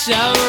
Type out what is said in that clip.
show.